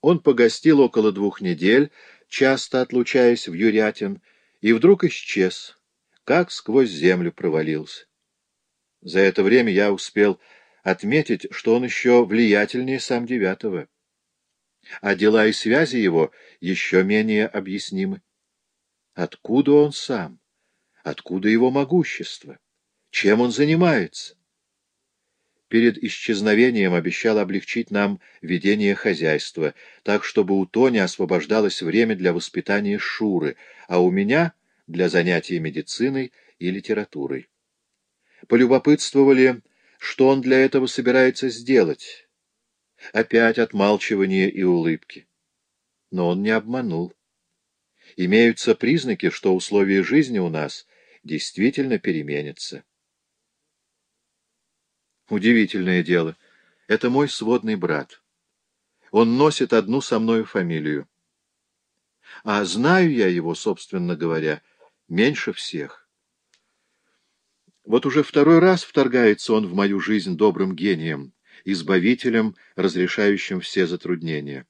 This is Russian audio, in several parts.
Он погостил около двух недель, часто отлучаясь в Юрятин, и вдруг исчез, как сквозь землю провалился. За это время я успел отметить, что он еще влиятельнее сам Девятого, а дела и связи его еще менее объяснимы. Откуда он сам? Откуда его могущество? Чем он занимается? Перед исчезновением обещал облегчить нам ведение хозяйства, так, чтобы у Тони освобождалось время для воспитания Шуры, а у меня — для занятий медициной и литературой. Полюбопытствовали, что он для этого собирается сделать. Опять отмалчивание и улыбки. Но он не обманул. Имеются признаки, что условия жизни у нас действительно переменятся. Удивительное дело. Это мой сводный брат. Он носит одну со мною фамилию. А знаю я его, собственно говоря, меньше всех. Вот уже второй раз вторгается он в мою жизнь добрым гением, избавителем, разрешающим все затруднения.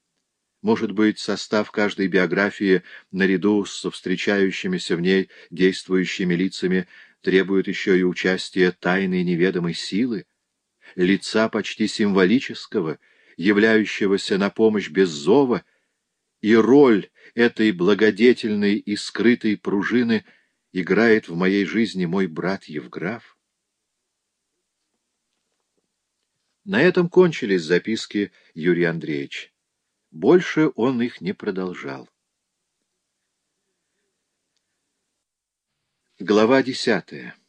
Может быть, состав каждой биографии, наряду со встречающимися в ней действующими лицами, требует еще и участия тайной неведомой силы? Лица почти символического, являющегося на помощь без зова, и роль этой благодетельной и скрытой пружины играет в моей жизни мой брат Евграф. На этом кончились записки Юрия Андреевича. Больше он их не продолжал. Глава десятая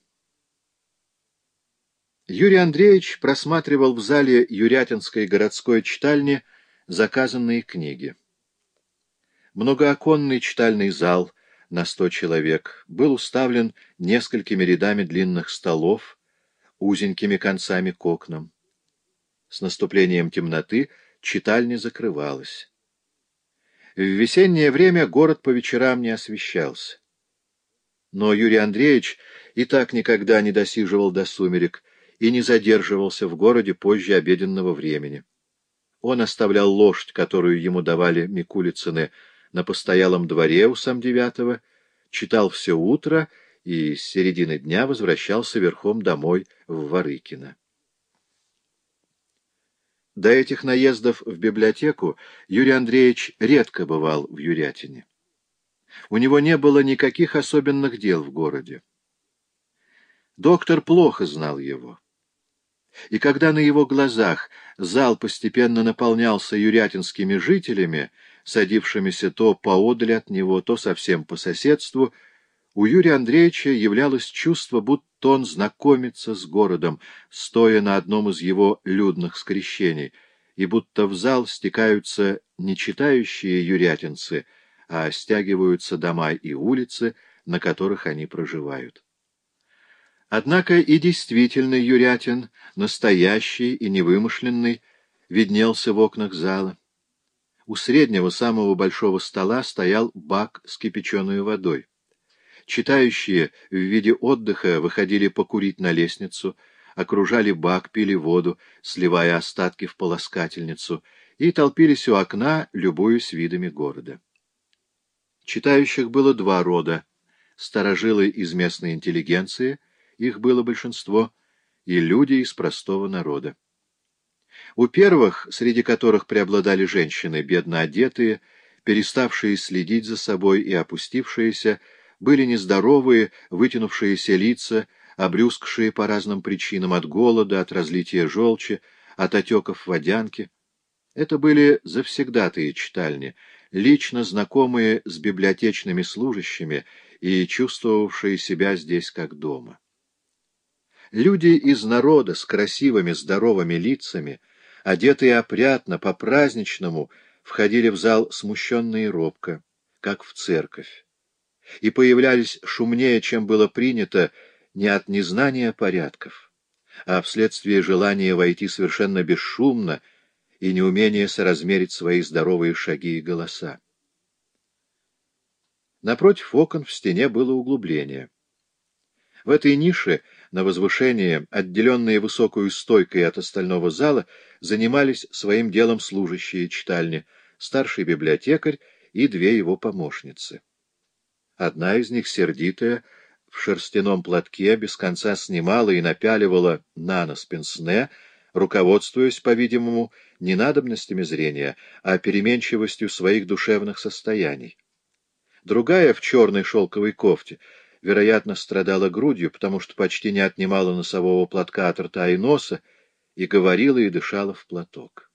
Юрий Андреевич просматривал в зале Юрятинской городской читальни заказанные книги. Многооконный читальный зал на сто человек был уставлен несколькими рядами длинных столов, узенькими концами к окнам. С наступлением темноты читальня закрывалась. В весеннее время город по вечерам не освещался. Но Юрий Андреевич и так никогда не досиживал до сумерек, и не задерживался в городе позже обеденного времени. Он оставлял лошадь, которую ему давали Микулицыны, на постоялом дворе у Самдевятого, читал все утро и с середины дня возвращался верхом домой в Ворыкино. До этих наездов в библиотеку Юрий Андреевич редко бывал в Юрятине. У него не было никаких особенных дел в городе. Доктор плохо знал его. И когда на его глазах зал постепенно наполнялся юрятинскими жителями, садившимися то поодаль от него, то совсем по соседству, у Юрия Андреевича являлось чувство, будто он знакомится с городом, стоя на одном из его людных скрещений, и будто в зал стекаются не читающие юрятинцы, а стягиваются дома и улицы, на которых они проживают. Однако и действительный Юрятин, настоящий и невымышленный, виднелся в окнах зала. У среднего, самого большого стола стоял бак с кипяченой водой. Читающие в виде отдыха выходили покурить на лестницу, окружали бак, пили воду, сливая остатки в полоскательницу, и толпились у окна, любуясь видами города. Читающих было два рода — старожилы из местной интеллигенции — их было большинство, и люди из простого народа. У первых, среди которых преобладали женщины, бедно одетые, переставшие следить за собой и опустившиеся, были нездоровые, вытянувшиеся лица, обрюзгшие по разным причинам от голода, от разлития желчи, от отеков водянки. Это были завсегдатые читальни, лично знакомые с библиотечными служащими и чувствовавшие себя здесь как дома. Люди из народа с красивыми здоровыми лицами, одетые опрятно, по-праздничному, входили в зал смущенно робко, как в церковь, и появлялись шумнее, чем было принято, не от незнания порядков, а вследствие желания войти совершенно бесшумно и неумения соразмерить свои здоровые шаги и голоса. Напротив окон в стене было углубление. В этой нише на возвышении, отделенные высокую стойкой от остального зала, занимались своим делом служащие читальни, старший библиотекарь и две его помощницы. Одна из них, сердитая, в шерстяном платке, без конца снимала и напяливала на нос пенсне, руководствуясь, по-видимому, не надобностями зрения, а переменчивостью своих душевных состояний. Другая в черной шелковой кофте, вероятно, страдала грудью, потому что почти не отнимала носового платка от рта и носа, и говорила и дышала в платок.